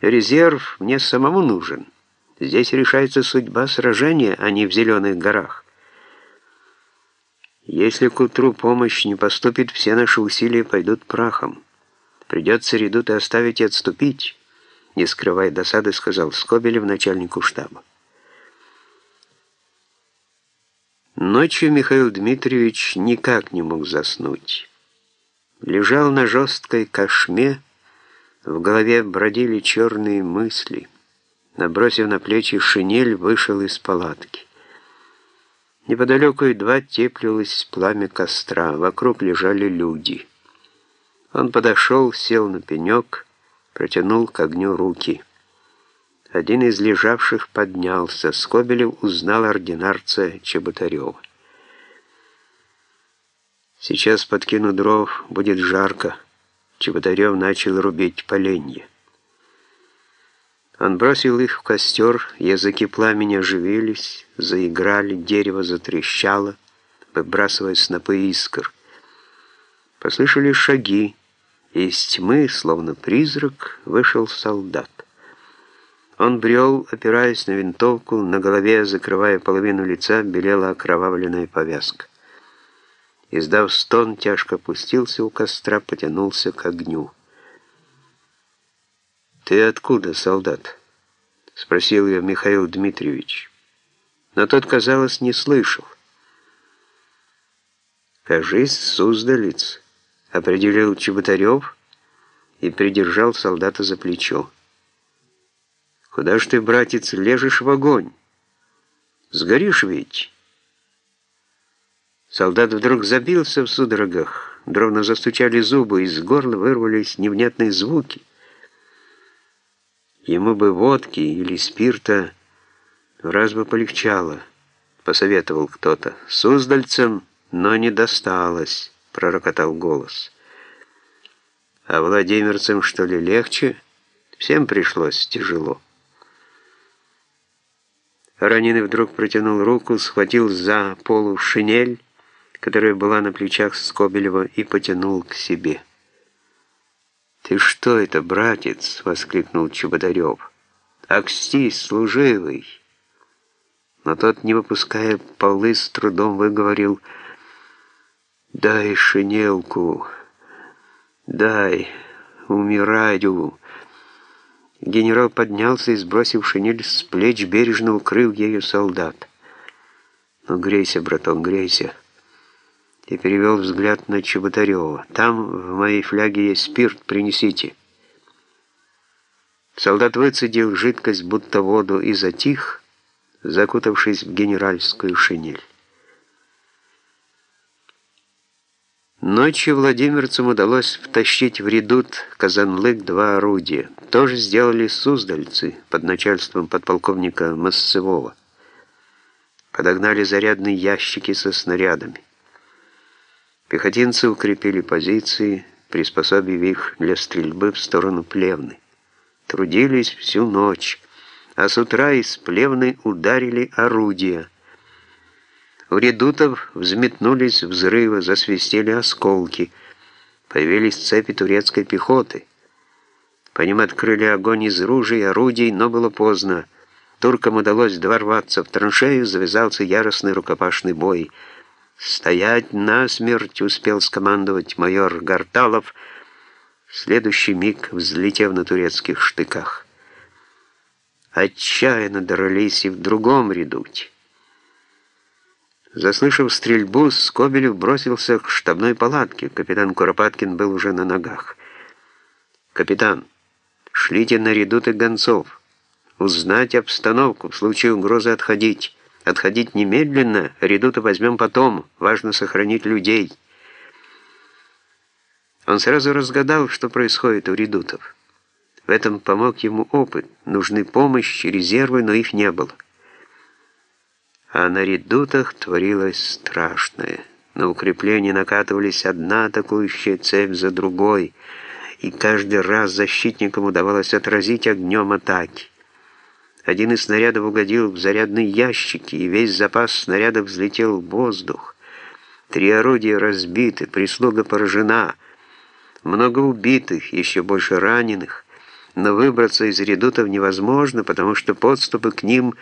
Резерв мне самому нужен. Здесь решается судьба сражения, а не в Зеленых горах. Если к утру помощь не поступит, все наши усилия пойдут прахом. Придется редуты оставить и отступить, не скрывая досады, сказал Скобелев начальнику штаба. Ночью Михаил Дмитриевич никак не мог заснуть. Лежал на жесткой кошме, в голове бродили черные мысли. Набросив на плечи шинель, вышел из палатки. Неподалеку едва теплилось пламя костра, вокруг лежали люди. Он подошел, сел на пенек, протянул к огню руки. Один из лежавших поднялся. Скобелев узнал ординарца Чеботарева. «Сейчас подкину дров, будет жарко». Чеботарев начал рубить поленья. Он бросил их в костер, языки пламени оживились, заиграли, дерево затрещало, выбрасывая снопы искр. Послышали шаги, и из тьмы, словно призрак, вышел солдат. Он брел, опираясь на винтовку, на голове, закрывая половину лица, белела окровавленная повязка. Издав стон, тяжко опустился у костра, потянулся к огню. «Ты откуда, солдат?» — спросил ее Михаил Дмитриевич. Но тот, казалось, не слышал. «Кажись, Суздалец», — определил Чеботарев и придержал солдата за плечо. Куда ж ты, братец, лежишь в огонь? Сгоришь ведь?» Солдат вдруг забился в судорогах, дровно застучали зубы, из горла вырвались невнятные звуки. Ему бы водки или спирта, раз бы полегчало, посоветовал кто-то. Суздальцам, но не досталось, пророкотал голос. А владимирцам, что ли, легче? Всем пришлось тяжело. Раненый вдруг протянул руку, схватил за полу шинель, которая была на плечах Скобелева, и потянул к себе. «Ты что это, братец?» — воскликнул Чеботарев. «Акстись, служивый!» Но тот, не выпуская полы, с трудом выговорил «Дай шинелку, дай, умираю». Генерал поднялся и, сбросив шинель с плеч, бережно укрыл ею солдат. «Ну, грейся, браток, грейся!» И перевел взгляд на Чеботарева. «Там в моей фляге есть спирт, принесите». Солдат выцедил жидкость, будто воду, и затих, закутавшись в генеральскую шинель. Ночью владимирцам удалось втащить в редут Казанлык два орудия. Тоже сделали суздальцы под начальством подполковника Масцевого. Подогнали зарядные ящики со снарядами. Пехотинцы укрепили позиции, приспособив их для стрельбы в сторону Плевны. Трудились всю ночь, а с утра из Плевны ударили орудия – у редутов взметнулись взрывы, засвистели осколки. Появились цепи турецкой пехоты. По ним открыли огонь из ружей, орудий, но было поздно. Туркам удалось дворваться в траншею, завязался яростный рукопашный бой. «Стоять насмерть!» — успел скомандовать майор Гарталов, в следующий миг взлетев на турецких штыках. Отчаянно дрались и в другом редуте. Заслышав стрельбу, Скобелев бросился к штабной палатке. Капитан Куропаткин был уже на ногах. «Капитан, шлите на редуты гонцов. Узнать обстановку, в случае угрозы отходить. Отходить немедленно, редуты возьмем потом. Важно сохранить людей». Он сразу разгадал, что происходит у редутов. В этом помог ему опыт. Нужны помощь, резервы, но их не было а на редутах творилось страшное. На укрепление накатывались одна атакующая цепь за другой, и каждый раз защитникам удавалось отразить огнем атаки. Один из снарядов угодил в зарядные ящики, и весь запас снарядов взлетел в воздух. Три орудия разбиты, прислуга поражена, много убитых, еще больше раненых. но выбраться из редутов невозможно, потому что подступы к ним